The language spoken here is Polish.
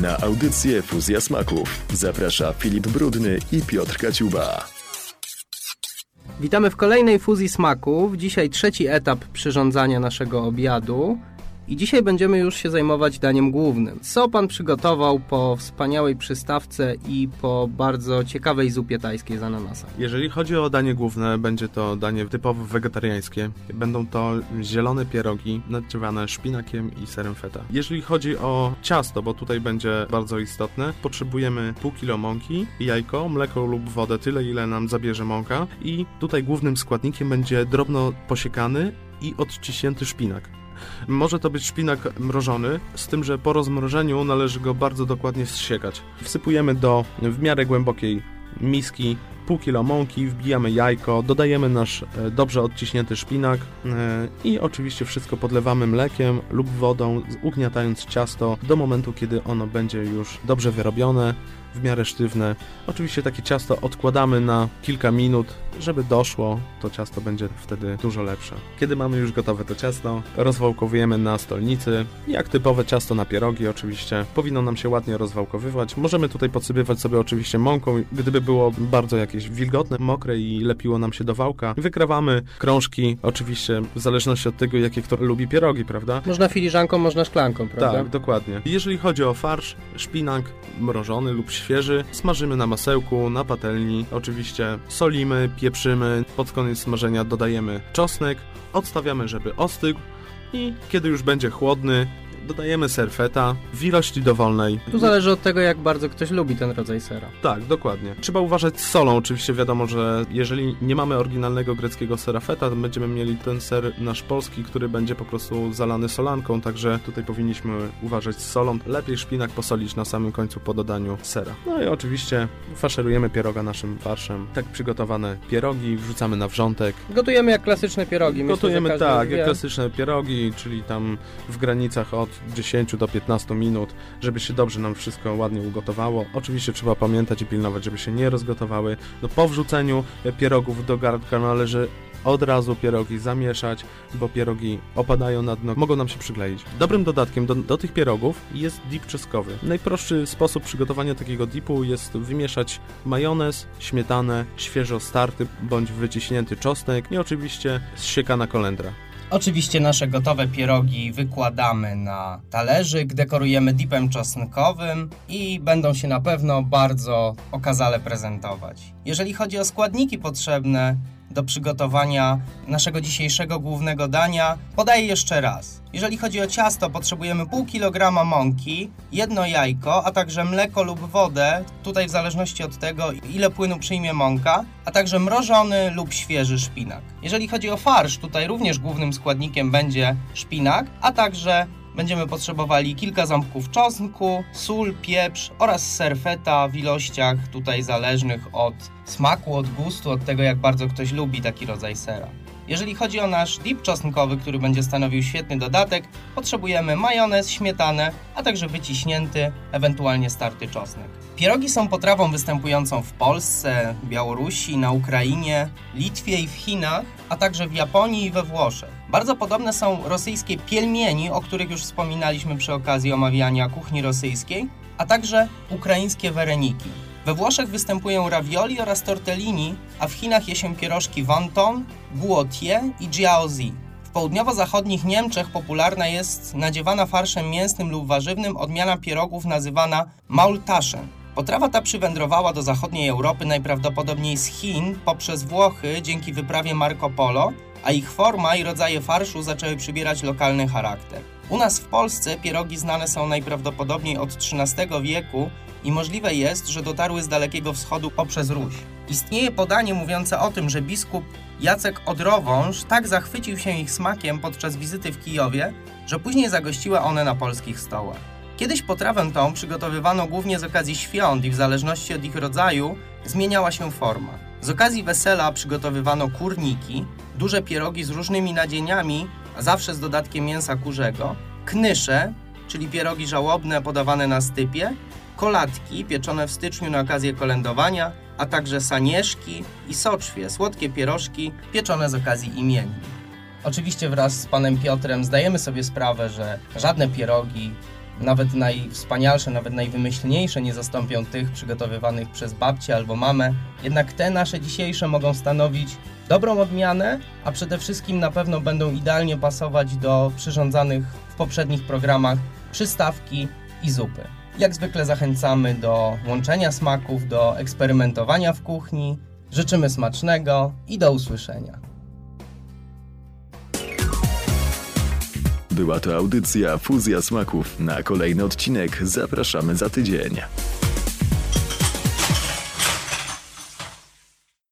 Na audycję Fuzja Smaków zaprasza Filip Brudny i Piotr Kaciuba. Witamy w kolejnej fuzji smaków. Dzisiaj trzeci etap przyrządzania naszego obiadu. I dzisiaj będziemy już się zajmować daniem głównym. Co pan przygotował po wspaniałej przystawce i po bardzo ciekawej zupie tajskiej z ananasa? Jeżeli chodzi o danie główne, będzie to danie typowo wegetariańskie. Będą to zielone pierogi nadziewane szpinakiem i serem feta. Jeżeli chodzi o ciasto, bo tutaj będzie bardzo istotne, potrzebujemy pół kilo mąki, jajko, mleko lub wodę, tyle ile nam zabierze mąka i tutaj głównym składnikiem będzie drobno posiekany i odciśnięty szpinak. Może to być szpinak mrożony, z tym, że po rozmrożeniu należy go bardzo dokładnie zsiekać. Wsypujemy do w miarę głębokiej miski pół kilo mąki, wbijamy jajko, dodajemy nasz e, dobrze odciśnięty szpinak e, i oczywiście wszystko podlewamy mlekiem lub wodą, ugniatając ciasto do momentu, kiedy ono będzie już dobrze wyrobione w miarę sztywne. Oczywiście takie ciasto odkładamy na kilka minut, żeby doszło, to ciasto będzie wtedy dużo lepsze. Kiedy mamy już gotowe to ciasto, rozwałkowujemy na stolnicy, jak typowe ciasto na pierogi oczywiście. Powinno nam się ładnie rozwałkowywać. Możemy tutaj podsypywać sobie oczywiście mąką, gdyby było bardzo jakieś wilgotne, mokre i lepiło nam się do wałka. Wykrawamy krążki, oczywiście w zależności od tego, jakie kto lubi pierogi, prawda? Można filiżanką, można szklanką, prawda? Tak, dokładnie. Jeżeli chodzi o farsz, szpinak mrożony lub świeży, smażymy na masełku, na patelni. Oczywiście solimy, pieprzymy. Pod koniec smażenia dodajemy czosnek, odstawiamy, żeby ostygł i kiedy już będzie chłodny, dodajemy serfeta w ilości dowolnej. Tu zależy od tego, jak bardzo ktoś lubi ten rodzaj sera. Tak, dokładnie. Trzeba uważać z solą. Oczywiście wiadomo, że jeżeli nie mamy oryginalnego greckiego sera feta, to będziemy mieli ten ser nasz polski, który będzie po prostu zalany solanką, także tutaj powinniśmy uważać z solą. Lepiej szpinak posolić na samym końcu po dodaniu sera. No i oczywiście faszerujemy pieroga naszym farszem. Tak przygotowane pierogi wrzucamy na wrzątek. Gotujemy jak klasyczne pierogi. Myślę, Gotujemy każdy tak, wie. jak klasyczne pierogi, czyli tam w granicach od 10 do 15 minut, żeby się dobrze nam wszystko ładnie ugotowało. Oczywiście trzeba pamiętać i pilnować, żeby się nie rozgotowały. No, po wrzuceniu e, pierogów do garnka należy od razu pierogi zamieszać, bo pierogi opadają na dno, mogą nam się przykleić. Dobrym dodatkiem do, do tych pierogów jest dip czosnkowy. Najprostszy sposób przygotowania takiego dipu jest wymieszać majonez, śmietanę, świeżo starty bądź wyciśnięty czosnek i oczywiście zsiekana kolendra. Oczywiście nasze gotowe pierogi wykładamy na talerzyk, dekorujemy dipem czosnkowym i będą się na pewno bardzo okazale prezentować. Jeżeli chodzi o składniki potrzebne do przygotowania naszego dzisiejszego głównego dania, podaję jeszcze raz. Jeżeli chodzi o ciasto, potrzebujemy pół kilograma mąki, jedno jajko, a także mleko lub wodę, tutaj w zależności od tego, ile płynu przyjmie mąka, a także mrożony lub świeży szpinak. Jeżeli chodzi o farsz, tutaj również głównym składnikiem będzie szpinak, a także Będziemy potrzebowali kilka ząbków czosnku, sól, pieprz oraz serfeta w ilościach tutaj zależnych od smaku, od gustu, od tego jak bardzo ktoś lubi taki rodzaj sera. Jeżeli chodzi o nasz dip czosnkowy, który będzie stanowił świetny dodatek, potrzebujemy majonez, śmietanę, a także wyciśnięty, ewentualnie starty czosnek. Pierogi są potrawą występującą w Polsce, Białorusi, na Ukrainie, Litwie i w Chinach, a także w Japonii i we Włoszech. Bardzo podobne są rosyjskie pielmieni, o których już wspominaliśmy przy okazji omawiania kuchni rosyjskiej, a także ukraińskie wereniki. We Włoszech występują ravioli oraz tortellini, a w Chinach je się pierożki wonton, guotie i jiaozi. W południowo-zachodnich Niemczech popularna jest nadziewana farszem mięsnym lub warzywnym odmiana pierogów nazywana maultaschen. Potrawa ta przywędrowała do zachodniej Europy najprawdopodobniej z Chin poprzez Włochy dzięki wyprawie Marco Polo, a ich forma i rodzaje farszu zaczęły przybierać lokalny charakter. U nas w Polsce pierogi znane są najprawdopodobniej od XIII wieku i możliwe jest, że dotarły z Dalekiego Wschodu poprzez Ruś. Istnieje podanie mówiące o tym, że biskup Jacek Odrowąż tak zachwycił się ich smakiem podczas wizyty w Kijowie, że później zagościły one na polskich stołach. Kiedyś potrawę tą przygotowywano głównie z okazji świąt i w zależności od ich rodzaju zmieniała się forma. Z okazji wesela przygotowywano kurniki, duże pierogi z różnymi nadzieniami, a zawsze z dodatkiem mięsa kurzego, knysze, czyli pierogi żałobne podawane na stypie, kolatki pieczone w styczniu na okazję kolędowania, a także sanieszki i soczwie, słodkie pierożki pieczone z okazji imienin. Oczywiście wraz z panem Piotrem zdajemy sobie sprawę, że żadne pierogi nawet najwspanialsze, nawet najwymyślniejsze nie zastąpią tych przygotowywanych przez babcię albo mamę. Jednak te nasze dzisiejsze mogą stanowić dobrą odmianę, a przede wszystkim na pewno będą idealnie pasować do przyrządzanych w poprzednich programach przystawki i zupy. Jak zwykle zachęcamy do łączenia smaków, do eksperymentowania w kuchni. Życzymy smacznego i do usłyszenia. Była to audycja Fuzja Smaków. Na kolejny odcinek zapraszamy za tydzień.